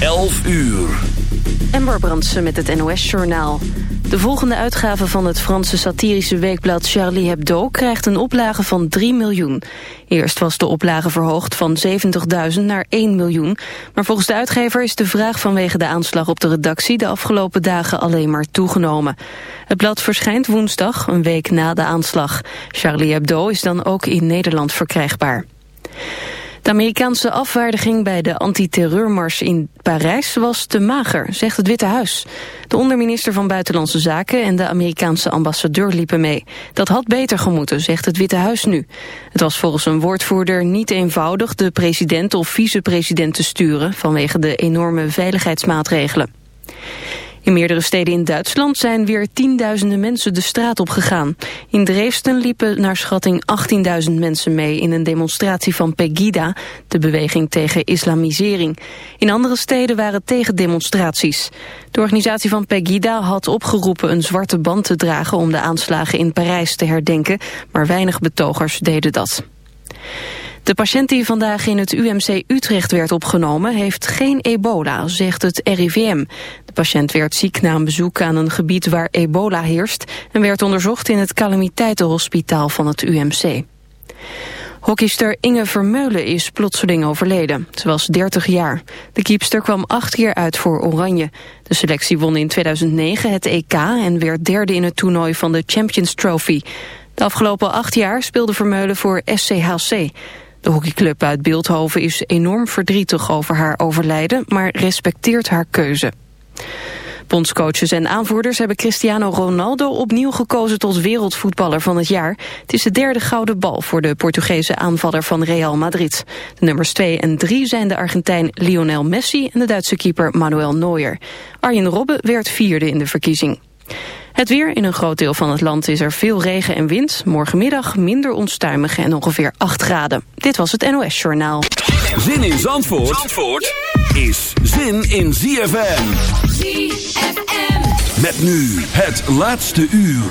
11 uur. Ember Brandsen met het NOS-journaal. De volgende uitgave van het Franse satirische weekblad Charlie Hebdo... krijgt een oplage van 3 miljoen. Eerst was de oplage verhoogd van 70.000 naar 1 miljoen. Maar volgens de uitgever is de vraag vanwege de aanslag op de redactie... de afgelopen dagen alleen maar toegenomen. Het blad verschijnt woensdag, een week na de aanslag. Charlie Hebdo is dan ook in Nederland verkrijgbaar. De Amerikaanse afwaardiging bij de antiterreurmars in Parijs was te mager, zegt het Witte Huis. De onderminister van Buitenlandse Zaken en de Amerikaanse ambassadeur liepen mee. Dat had beter gemoeten, zegt het Witte Huis nu. Het was volgens een woordvoerder niet eenvoudig de president of vicepresident te sturen vanwege de enorme veiligheidsmaatregelen. In meerdere steden in Duitsland zijn weer tienduizenden mensen de straat op gegaan. In Dresden liepen naar schatting 18.000 mensen mee in een demonstratie van Pegida, de beweging tegen islamisering. In andere steden waren tegendemonstraties. De organisatie van Pegida had opgeroepen een zwarte band te dragen om de aanslagen in Parijs te herdenken, maar weinig betogers deden dat. De patiënt die vandaag in het UMC Utrecht werd opgenomen heeft geen ebola, zegt het RIVM. De patiënt werd ziek na een bezoek aan een gebied waar ebola heerst... en werd onderzocht in het calamiteitenhospitaal van het UMC. Hockeyster Inge Vermeulen is plotseling overleden. Ze was 30 jaar. De kiepster kwam acht keer uit voor Oranje. De selectie won in 2009 het EK en werd derde in het toernooi van de Champions Trophy. De afgelopen acht jaar speelde Vermeulen voor SCHC. De hockeyclub uit Beeldhoven is enorm verdrietig over haar overlijden, maar respecteert haar keuze. Bondscoaches en aanvoerders hebben Cristiano Ronaldo opnieuw gekozen tot wereldvoetballer van het jaar. Het is de derde gouden bal voor de Portugese aanvaller van Real Madrid. De nummers 2 en 3 zijn de Argentijn Lionel Messi en de Duitse keeper Manuel Neuer. Arjen Robben werd vierde in de verkiezing. Het weer in een groot deel van het land is er veel regen en wind. Morgenmiddag minder onstuimig en ongeveer 8 graden. Dit was het NOS Journaal. Zin in Zandvoort, Zandvoort is zin in ZFM. ZFM. Met nu het laatste uur.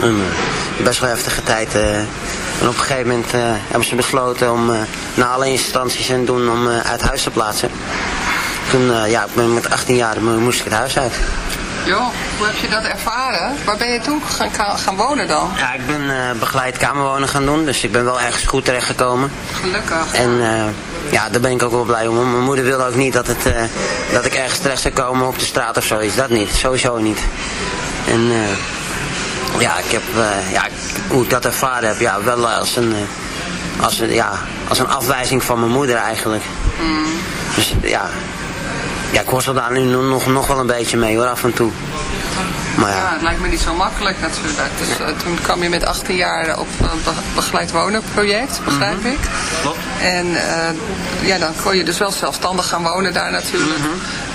En, best wel heftige tijd. En op een gegeven moment uh, hebben ze besloten om uh, naar alle instanties en doen om uh, uit huis te plaatsen. Toen, ja, ik ben met 18 jaar moest ik het huis uit. Jo, hoe heb je dat ervaren? Waar ben je toen gaan, gaan wonen dan? Ja, ik ben begeleid kamerwonen gaan doen, dus ik ben wel ergens goed terechtgekomen. Gelukkig. En ja, daar ben ik ook wel blij om. Mijn moeder wilde ook niet dat, het, dat ik ergens terecht zou komen op de straat of zoiets. Dat niet, sowieso niet. En ja, ik heb, uh, ja, hoe ik dat ervaren heb, ja, wel als een, uh, als een, ja, als een afwijzing van mijn moeder eigenlijk. Mm. Dus ja, ja, ik worstel daar nu nog, nog wel een beetje mee hoor, af en toe. Maar ja. ja het lijkt me niet zo makkelijk natuurlijk. Dus uh, toen kwam je met 18 jaar op een be begeleid wonen project, begrijp mm -hmm. ik. Klopt. En ja, dan kon je dus wel zelfstandig gaan wonen daar natuurlijk. Mm -hmm.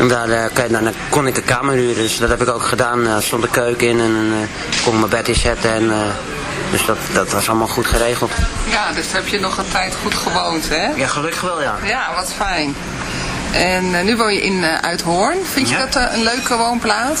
En daar, uh, dan kon ik een kamer huren, dus dat heb ik ook gedaan. Er stond een keuken in en uh, kon mijn bed inzetten. En, dus dat, dat was allemaal goed geregeld. Ja, dus heb je nog een tijd goed gewoond, hè? Ja, gelukkig wel, ja. Ja, wat fijn. En nu woon je in Uithoorn. Vind je Ja. dat een leuke woonplaats?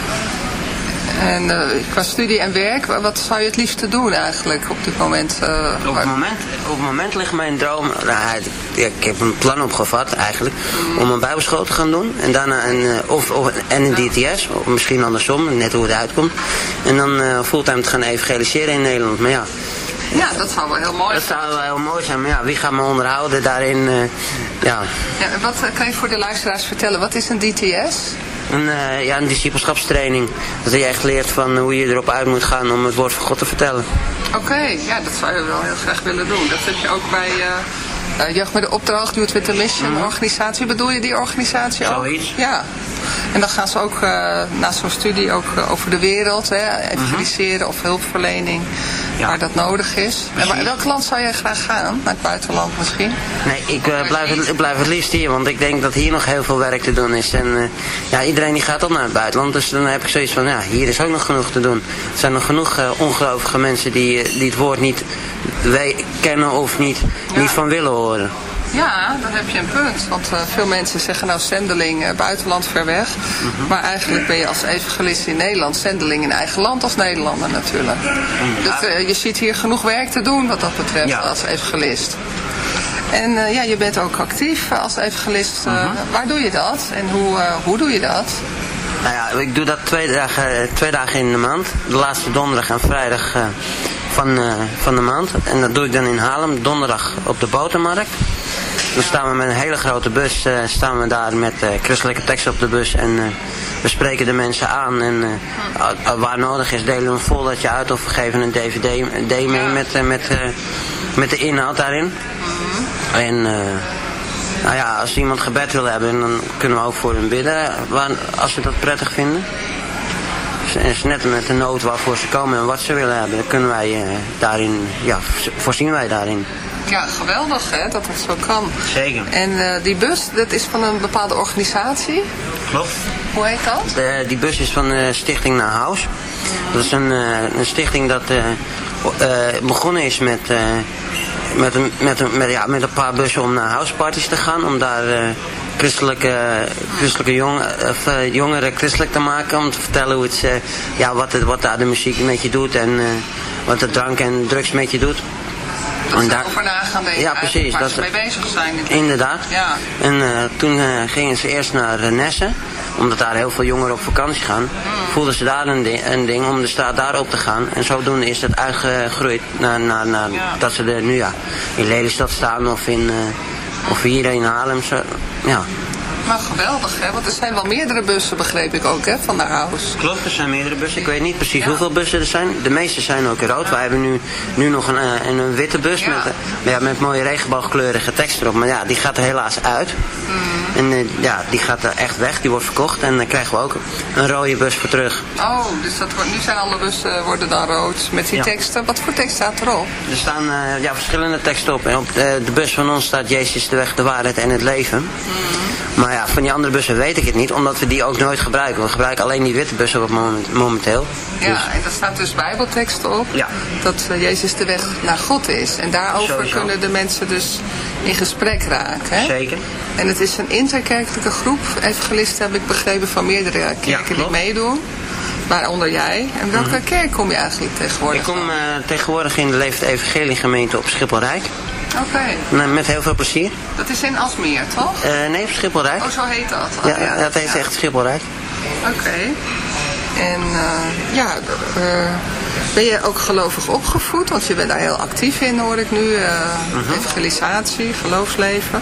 En uh, qua studie en werk, wat zou je het liefste doen eigenlijk op dit moment? Uh, op, het moment op het moment ligt mijn droom, nou, ik heb een plan opgevat eigenlijk, mm. om een bijbelschool te gaan doen. En daarna een, uh, of, of, en een DTS, of misschien andersom, net hoe het uitkomt. En dan fulltime te gaan evangeliseren in Nederland. Maar ja, ja, dat zou wel heel mooi zijn. Dat zou wel heel mooi zijn, maar ja, wie gaat me onderhouden daarin? Uh, ja. ja. Wat kan je voor de luisteraars vertellen? Wat is een DTS? Een, uh, ja, een discipelschapstraining. Dat je echt leert van hoe je erop uit moet gaan om het woord van God te vertellen. Oké, ja, dat zou je wel heel graag willen doen. Dat heb je ook bij... Uh, jeugd met de opdracht, Youth with the Mission, mm organisatie. Bedoel je die organisatie ook? Zoiets. Ja. En dan gaan ze ook uh, na zo'n studie ook uh, over de wereld, hè, evangeliseren of hulpverlening, ja. waar dat nodig is. En waar, welk land zou jij graag gaan? Naar het buitenland misschien? Nee, ik, uh, blijf, het, ik blijf het liefst hier, want ik denk dat hier nog heel veel werk te doen is. En ja, iedereen die gaat op naar het buitenland, dus dan heb ik zoiets van, ja, hier is ook nog genoeg te doen. Er zijn nog genoeg ongelovige mensen die, die het woord niet wij kennen of niet, ja. niet van willen horen. Ja, dan heb je een punt. Want uh, veel mensen zeggen nou zendeling uh, buitenland ver weg. Mm -hmm. Maar eigenlijk ben je als evangelist in Nederland zendeling in eigen land als Nederlander natuurlijk. Ja. Dus uh, je ziet hier genoeg werk te doen wat dat betreft ja. als evangelist. En ja, je bent ook actief als evangelist. Mm -hmm. Waar doe je dat? En hoe, hoe doe je dat? Nou ja, ik doe dat twee dagen, twee dagen in de maand. De laatste donderdag en vrijdag van, uh, van de maand. En dat doe ik dan in Haarlem, donderdag op de botermarkt. Dan staan we met een hele grote bus, uh, staan we daar met uh, christelijke teksten op de bus en we spreken de mensen aan. En waar nodig is delen we een foldertje uit of we geven een dvd, mee met, met, met de inhoud daarin. En nou ja, als iemand gebed wil hebben, dan kunnen we ook voor hem bidden, als we dat prettig vinden is net met de nood waarvoor ze komen en wat ze willen hebben. Dan kunnen wij uh, daarin, ja, voorzien wij daarin. Ja, geweldig hè, dat het zo kan. Zeker. En uh, die bus, dat is van een bepaalde organisatie? Klopt. Hoe heet dat? De, die bus is van de Stichting Naar House. Dat is een, een stichting dat begonnen is met, met, een, met, een, met, ja, met een paar bussen om naar houseparties te gaan. Om daar christelijke, christelijke jong, of, uh, jongeren christelijk te maken. Om te vertellen hoe het, uh, ja, wat, het, wat daar de muziek met je doet en uh, wat de drank en drugs met je doet. En daar over na gaan denken. Ja, precies. Waar dat, ze mee bezig zijn. Inderdaad. Ja. En toen gingen ze eerst naar Nessen omdat daar heel veel jongeren op vakantie gaan, mm. voelden ze daar een ding, een ding, om de straat daar op te gaan. En zodoende is dat uitgegroeid naar, naar, naar ja. dat ze er nu ja, in Lelystad staan of in, of hier in Haarlem. Ja. Maar geweldig, hè? Want er zijn wel meerdere bussen, begreep ik ook, hè, van de house. Klopt, er zijn meerdere bussen. Ik weet niet precies ja. hoeveel bussen er zijn. De meeste zijn ook rood. Wij hebben nu, nu nog een, een, een witte bus ja. Met, ja, met mooie regenboogkleurige tekst erop. Maar ja, die gaat er helaas uit. Mm. En uh, ja, die gaat er echt weg. Die wordt verkocht. En dan krijgen we ook een rode bus voor terug. Oh, dus dat wordt, nu zijn alle bussen worden dan rood met die ja. teksten. Wat voor tekst staat erop? Er staan uh, ja, verschillende teksten op. En op de, de, bus van ons staat Jezus de weg, de waarheid en het leven. Mm. Maar ja, van die andere bussen weet ik het niet, omdat we die ook nooit gebruiken. We gebruiken alleen die witte bussen op moment, momenteel. Ja, dus. en daar staat dus bijbelteksten op. Ja. Dat uh, Jezus de weg naar God is. En daarover Sowieso. kunnen de mensen dus in gesprek raken. Hè? Zeker. En het is een interkerkelijke groep, evangelisten heb ik begrepen, van meerdere kerken ja, die meedoen. Waaronder jij. En welke mm. kerk kom je eigenlijk tegenwoordig Ik kom uh, tegenwoordig in de Leefde Evangelie gemeente op Schipholrijk. Oké. Okay. Met heel veel plezier. Dat is in Asmeer, toch? Uh, nee, Schipholrijk. Oh, zo heet dat? Oh, ja, ja, het heet ja. echt Schipholrijk. Oké. Okay. En uh, ja, uh, ben je ook gelovig opgevoed? Want je bent daar heel actief in, hoor ik nu. -huh. Evangelisatie, geloofsleven.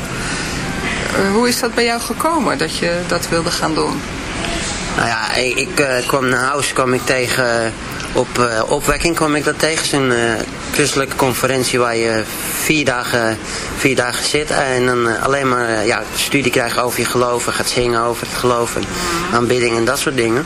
hoe is dat bij jou gekomen, dat je dat wilde gaan doen? Nou ja, ik kwam naar huis, kwam ik tegen op uh, opwekking kwam ik dat tegen. Zo'n uh, christelijke conferentie waar je vier dagen, vier dagen zit en dan uh, alleen maar ja, studie krijgt over je geloven, gaat zingen over het geloven, aanbidding en dat soort dingen.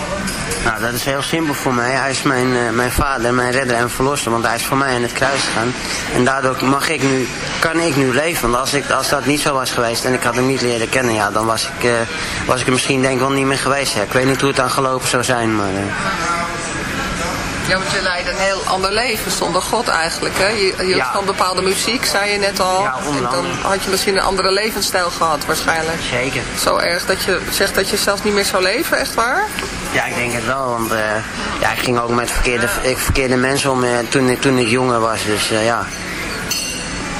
Nou, dat is heel simpel voor mij. Hij is mijn, uh, mijn vader, mijn redder en verlosser, want hij is voor mij aan het kruis gegaan. En daardoor mag ik nu, kan ik nu leven. Want als, ik, als dat niet zo was geweest en ik had hem niet leren kennen, ja, dan was ik, uh, was ik er misschien denk ik wel niet meer geweest. Ja. Ik weet niet hoe het dan gelopen zou zijn, maar... Uh... Ja, want je leidt een heel ander leven zonder God eigenlijk. Hè? Je, je ja. van bepaalde muziek, zei je net al. Ja, en dan had je misschien een andere levensstijl gehad waarschijnlijk. Zeker. Zo erg dat je zegt dat je zelfs niet meer zou leven, echt waar? Ja, ik denk het wel, want uh, ja, ik ging ook met verkeerde, ik, verkeerde mensen om uh, toen, ik, toen ik jonger was, dus uh, ja.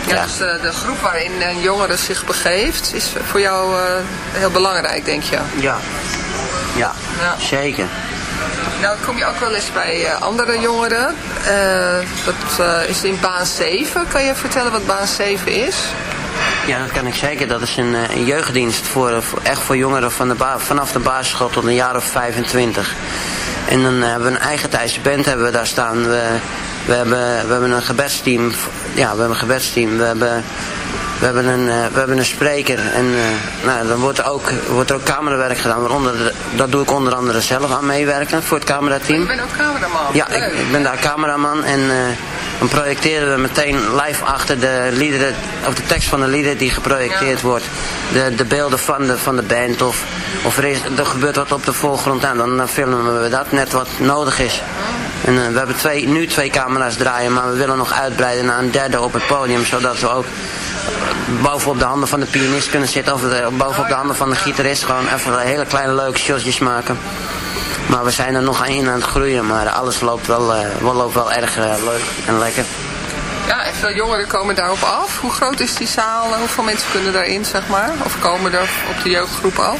Ja, ja. Dus de, de, groep waarin een jongere zich begeeft is voor jou heel belangrijk, denk je? Ja, ja, ja. zeker. Nou, kom je ook wel eens bij andere jongeren. Dat is in baan 7. Kan je vertellen wat baan 7 is? Ja, dat kan ik zeker. Dat is een, een jeugddienst voor, voor, echt voor jongeren van de vanaf de basisschool tot een jaar of 25. En dan hebben we een eigen tijdse band hebben we daar staan. We, we, hebben, we hebben een gebedsteam. Ja, we hebben een gebedsteam. We hebben we hebben een, we hebben een spreker en nou, dan wordt er, ook, wordt er ook camerawerk gedaan. Waaronder, dat doe ik onder andere zelf aan meewerken voor het camerateam. Ik ben ook cameraman? Ja, ik, ik, ben daar cameraman en uh, dan projecteren we meteen live achter de liederen, of de tekst van de lieder die geprojecteerd wordt. De, de beelden van de, van de band of, of er, is, er gebeurt wat op de voorgrond aan. Dan filmen we dat net wat nodig is. En we hebben twee, nu twee camera's draaien, maar we willen nog uitbreiden naar een derde op het podium. Zodat we ook bovenop de handen van de pianist kunnen zitten. Of de, bovenop de handen van de gitarist. Gewoon even hele kleine leuke shotjes maken. Maar we zijn er nog aan het groeien. Maar alles loopt wel, uh, loopt wel erg uh, leuk en lekker. Ja, en veel jongeren komen daarop af. Hoe groot is die zaal? Hoeveel mensen kunnen daarin, zeg maar? Of komen er op de jeugdgroep af?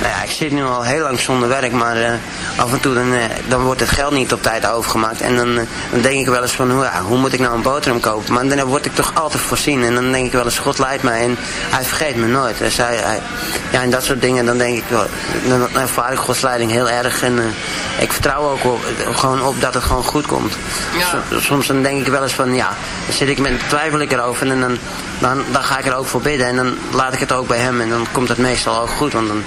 Nou ja, ik zit nu al heel lang zonder werk, maar uh, af en toe dan, uh, dan wordt het geld niet op tijd overgemaakt. En dan, uh, dan denk ik wel eens van, hoe, hoe moet ik nou een boterham kopen? Maar dan word ik toch altijd voorzien. En dan denk ik wel eens, God leidt mij en hij vergeet me nooit. Dus hij, hij, ja, en dat soort dingen, dan denk ik wel, dan ervaar ik Gods leiding heel erg. En ik vertrouw ook op, gewoon op dat het gewoon goed komt. Ja. Soms dan denk ik wel eens van, ja, dan zit ik met, twijfel ik erover en dan, dan, dan ga ik er ook voor bidden. En dan laat ik het ook bij hem en dan komt het meestal ook goed. Want dan,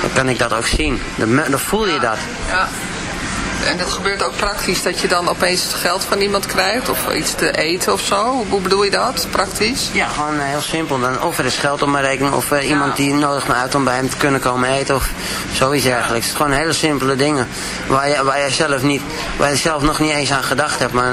dan kan ik dat ook zien. Dan, dan voel je dat. Ja. En dat gebeurt ook praktisch dat je dan opeens het geld van iemand krijgt of iets te eten of zo? Hoe bedoel je dat, praktisch? Ja, gewoon uh, heel simpel. Dan of er is geld op mijn rekening of uh, iemand die nodig me uit om bij hem te kunnen komen eten of zoiets dergelijks. Het is gewoon hele simpele dingen waar je, waar je, zelf, niet, waar je zelf nog niet eens aan gedacht hebt. Maar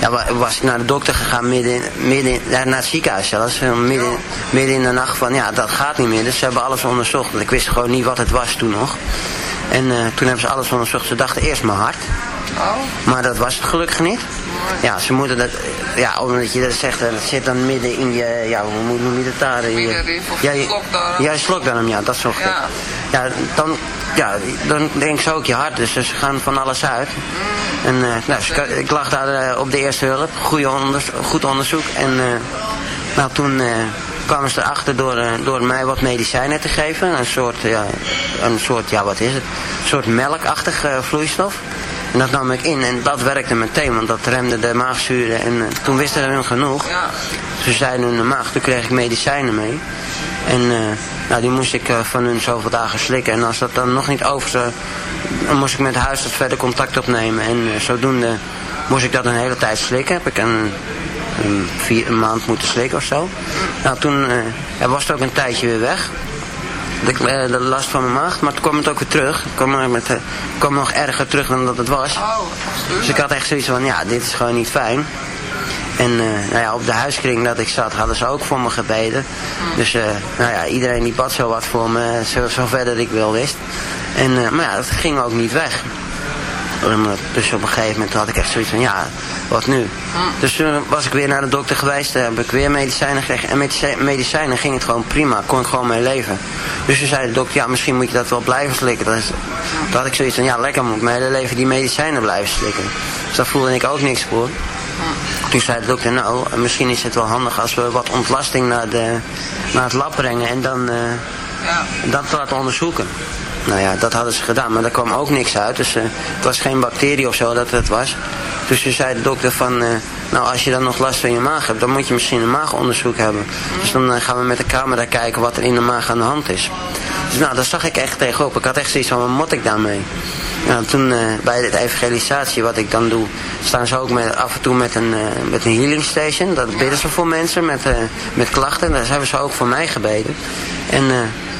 ja, was ik naar de dokter gegaan midden, midden naar het ziekenhuis zelfs. Midden, midden in de nacht van ja, dat gaat niet meer. Dus ze hebben alles onderzocht. Want ik wist gewoon niet wat het was toen nog. En uh, toen hebben ze alles onderzocht. Ze dachten eerst mijn hart. Oh. Maar dat was het gelukkig niet. Ja, ze moeten dat, ja, omdat je dat zegt, dat zit dan midden in je, ja, hoe noem je dat daar? Je, ja, je, slokdarm. Ja, slokdarm, ja, dat soort ja. ja, dan, ja, dan denk ze ook je hart, dus ze gaan van alles uit. En uh, nou, ik lag daar uh, op de eerste hulp, onderzoek, goed onderzoek. En uh, nou, toen kwamen ze erachter door, door mij wat medicijnen te geven. Een soort, ja, een soort, ja wat is het, een soort melkachtig vloeistof. En dat nam ik in en dat werkte meteen, want dat remde de maagzuren. En uh, toen wisten ze hun genoeg. Ze zeiden hun de maag, toen kreeg ik medicijnen mee. En uh, nou, die moest ik uh, van hun zoveel dagen slikken. En als dat dan nog niet over zou, dan moest ik met huisarts verder contact opnemen. En zodoende moest ik dat een hele tijd slikken. Heb ik een, een, vier, een maand moeten slikken of zo. Nou, toen was het ook een tijdje weer weg de, de last van mijn maag. Maar toen kwam het ook weer terug. Het kwam, met, kwam nog erger terug dan dat het was. Oh, dus ik had echt zoiets van, ja, dit is gewoon niet fijn. En uh, nou ja, op de huiskring dat ik zat hadden ze ook voor me gebeden. Dus uh, nou ja, iedereen die bad zo wat voor me, zo, zo verder ik wel wist. En, uh, maar ja, dat ging ook niet weg. Dus op een gegeven moment had ik echt zoiets van, ja, wat nu? Dus toen was ik weer naar de dokter geweest, heb ik weer medicijnen gekregen. En met medicijnen ging het gewoon prima, kon ik gewoon mee leven. Dus toen zei de dokter, ja, misschien moet je dat wel blijven slikken. Dat is, toen had ik zoiets van, ja, lekker moet ik mijn hele leven die medicijnen blijven slikken. Dus daar voelde ik ook niks voor. Toen zei de dokter, nou, misschien is het wel handig als we wat ontlasting naar, de, naar het lab brengen en dan uh, ja. dat laten onderzoeken. Nou ja, dat hadden ze gedaan, maar daar kwam ook niks uit. Dus uh, het was geen bacterie of zo dat het was. Dus toen zei de dokter van, uh, nou als je dan nog last van je maag hebt, dan moet je misschien een maagonderzoek hebben. Dus dan gaan we met de camera kijken wat er in de maag aan de hand is. Dus nou, daar zag ik echt tegenop. Ik had echt zoiets van, wat moet ik daarmee? Nou, toen bij de evangelisatie, wat ik dan doe, staan ze ook met, af en toe met een, met een healing station. Dat bidden ze voor mensen met, met klachten. Daar hebben ze ook voor mij gebeden. En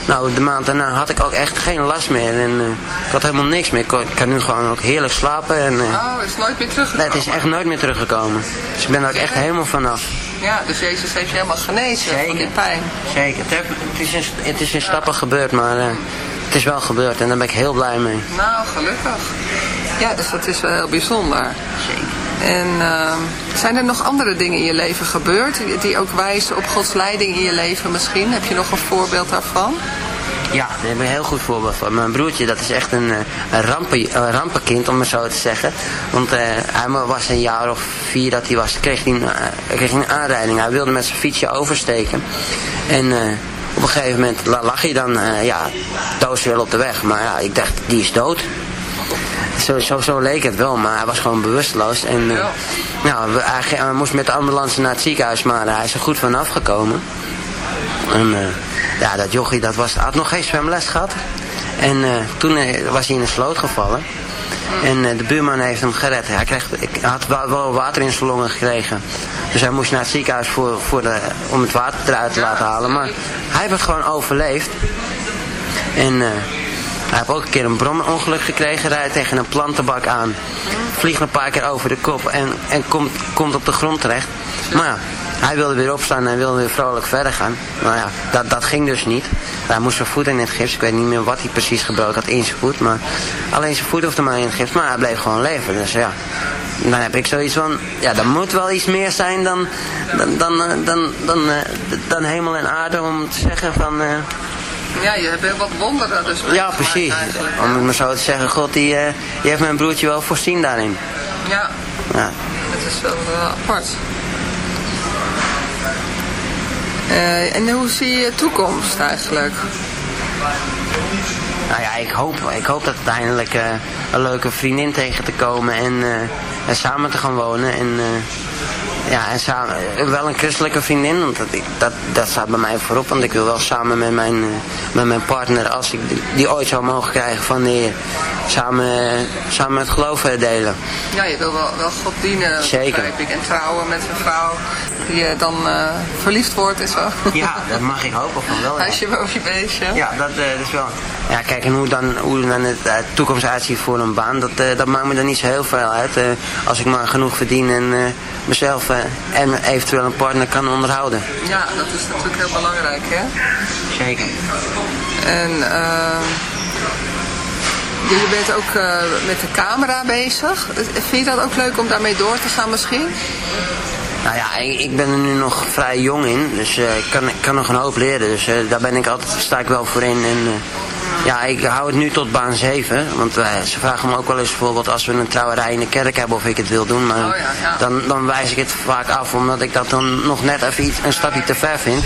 nou, de maand daarna had ik ook echt geen last meer. En uh, ik had helemaal niks meer. Ik kan nu gewoon ook heerlijk slapen. En, uh, oh, het is nooit meer teruggekomen? Nee, het is echt nooit meer teruggekomen. Dus ik ben er ook echt helemaal vanaf. Ja, dus Jezus heeft je helemaal genezen Zeker. van die pijn. Zeker. Het, is in, het is in stappen gebeurd, maar uh, het is wel gebeurd. En daar ben ik heel blij mee. Nou, gelukkig. Ja, dus dat is wel heel bijzonder. En uh, zijn er nog andere dingen in je leven gebeurd die ook wijzen op Gods leiding in je leven misschien? Heb je nog een voorbeeld daarvan? Ja, daar heb ik een heel goed voorbeeld van. Mijn broertje, dat is echt een, eh, een, rampen, een rampenkind, om het zo te zeggen. Want uh, hij was een jaar of vier dat hij was, kreeg hij een, uh, kreeg een aanrijding. Hij wilde met zijn fietsje oversteken. En op een gegeven moment lag hij dan, ja, doodswil op de weg. Maar ja, ik dacht, die is dood. Zo, zo, zo, leek het wel, maar hij was gewoon bewusteloos. En uh, ja. hij, hij, moest met de ambulance naar het ziekenhuis, maar hij is er goed vanaf gekomen. En uh, ja, dat jochie dat was, had nog geen zwemles gehad. En toen was hij in een sloot gevallen. En de buurman heeft hem gered. Hij kreeg, had wel water in zijn longen gekregen. Dus hij moest naar het ziekenhuis voor, voor de, om het water eruit te laten halen. Maar hij heeft het gewoon overleefd. En hij heeft ook een keer een bromongeluk gekregen, rijdt tegen een plantenbak aan. Vliegt een paar keer over de kop en, en komt, komt op de grond terecht. Maar hij wilde weer opstaan en wilde weer vrolijk verder gaan. Nou ja, dat, dat ging dus niet. Hij moest zijn voet in het gips. Ik weet niet meer wat hij precies gebroken had in zijn voet. Maar alleen zijn voet hoefde maar in het gips. Maar hij bleef gewoon leven. Dus ja, dan heb ik zoiets van... Ja, er moet wel iets meer zijn dan, dan, dan, dan, dan, dan, eh, dan hemel en aarde om te zeggen van... Uh, ja, je hebt heel wat wonderen dus Ja, precies. Om het maar zo te zeggen, God die, uh, die heeft mijn broertje wel voorzien daarin. Ja, ja. dat is wel uh, apart. Uh, en hoe zie je toekomst eigenlijk? Nou ja, ik hoop, ik hoop dat uiteindelijk een leuke vriendin tegen te komen en, en samen te gaan wonen. En ja, en samen, wel een christelijke vriendin, want dat, dat, dat staat bij mij voorop. Want ik wil wel samen met mijn, eh, met mijn partner, als ik die, ooit zou mogen krijgen van de Heer, samen, samen het geloof eh, delen. Ja, je wil wel, wel God dienen, Zeker. ik. En trouwen met een vrouw die uh, dan uh, verliefd wordt en zo. Ja, dat mag ik hopen van wel. Huisje boven je beestje. Ja, dat uh, is wel... Ja, kijk, en hoe dan, hoe dan het uh, toekomst uitziet voor een baan, dat, dat maakt me dan niet zo heel veel uit. als ik maar genoeg verdien en mezelf en eventueel een partner kan onderhouden. Ja, dat is natuurlijk heel belangrijk, hè? Zeker. En je bent ook uh, met de camera bezig. Vind je dat ook leuk om daarmee door te gaan misschien? Nou ja, ik, ben er nu nog vrij jong in, dus uh, ik, kan, ik kan nog een hoop leren. Dus uh, daar ben ik altijd, sta ik wel voor in. En, uh, ja, ik hou het nu tot baan 7. Want ze vragen me ook wel eens bijvoorbeeld als we een trouwerij in de kerk hebben of ik het wil doen. Maar oh ja, ja. Dan, dan wijs ik het vaak af omdat ik dat dan nog net even iets, een stapje te ver vind.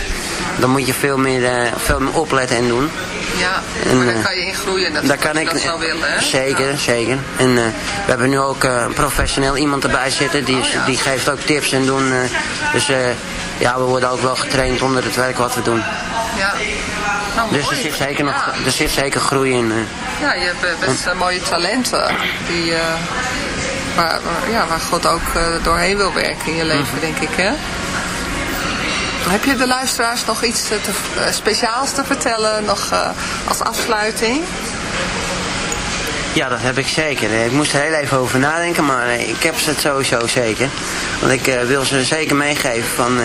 Dan moet je veel meer, veel meer opletten en doen. Ja, en, daar kan je in groeien. Dat daar kan ik, dat zo willen, hè? Zeker, ja. zeker. En we hebben nu ook professioneel iemand erbij zitten. Die, oh, die geeft ook tips en doen. dus ja, we worden ook wel getraind onder het werk wat we doen. Ja. Nou, dus er zit, zeker nog, ja. er zit zeker groei in. Ja, je hebt best uh, mooie talenten die, uh, waar, ja, waar God ook uh, doorheen wil werken in je leven, mm. denk ik. Hè? Heb je de luisteraars nog iets te, speciaals te vertellen, nog als afsluiting? Ja, dat heb ik zeker. Ik moest er heel even over nadenken, maar ik heb ze het sowieso zeker. Want ik uh, wil ze zeker meegeven van... Uh,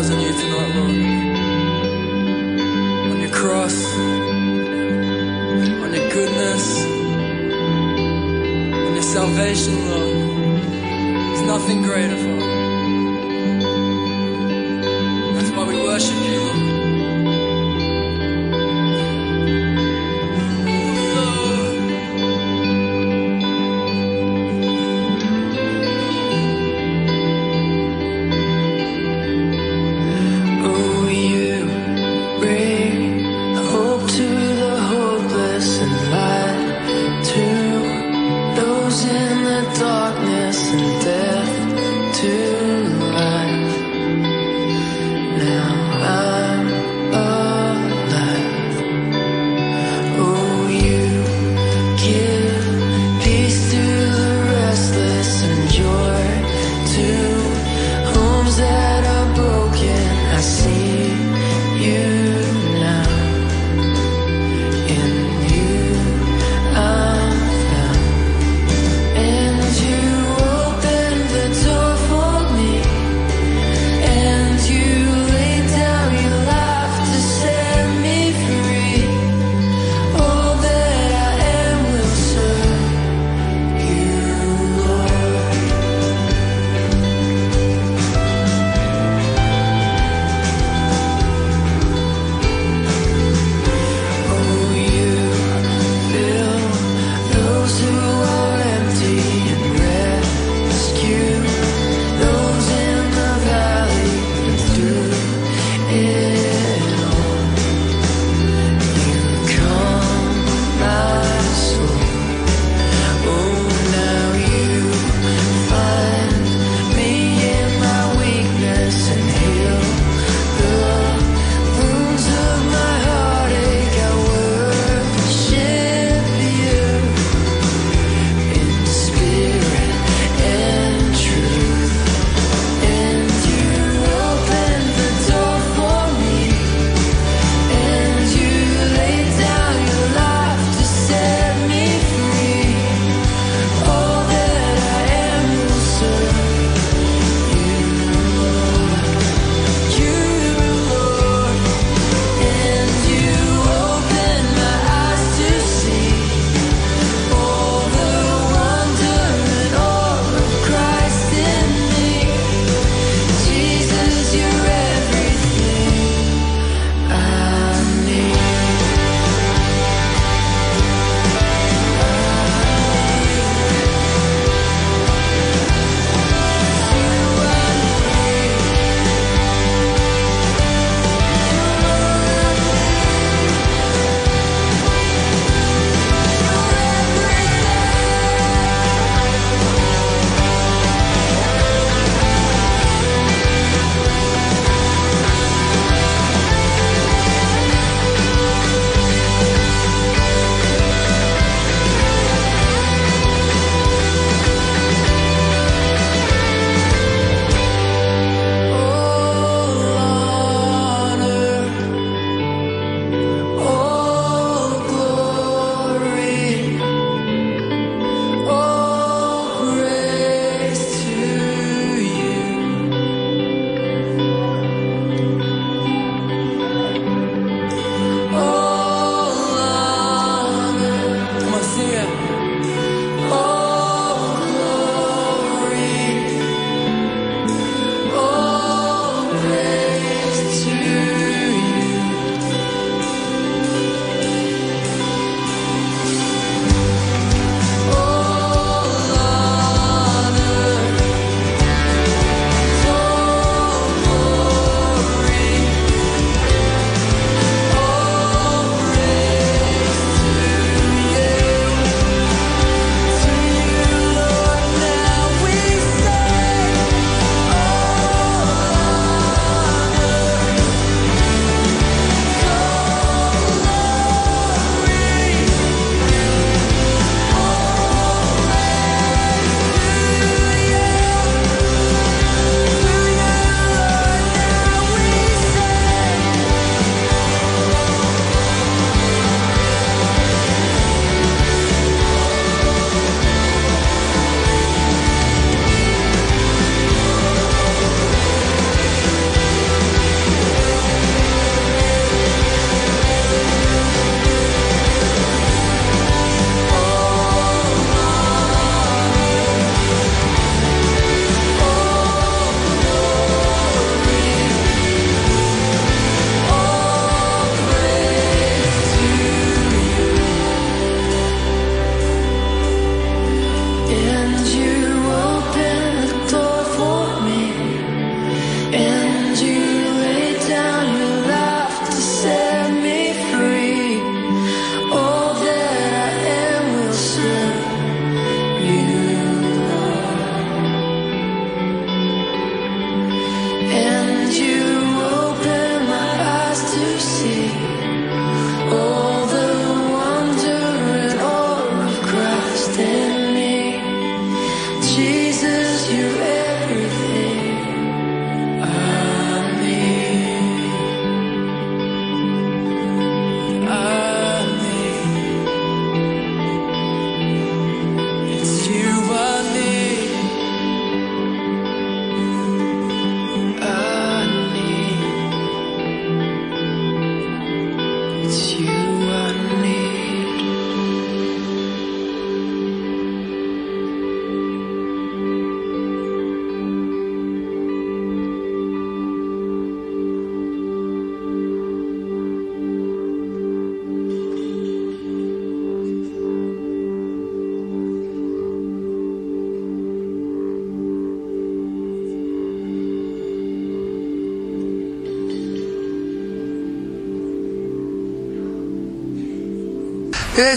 Our on you tonight, Lord. On your cross, on your goodness, on your salvation, Lord. There's nothing greater for us. That's why we worship you,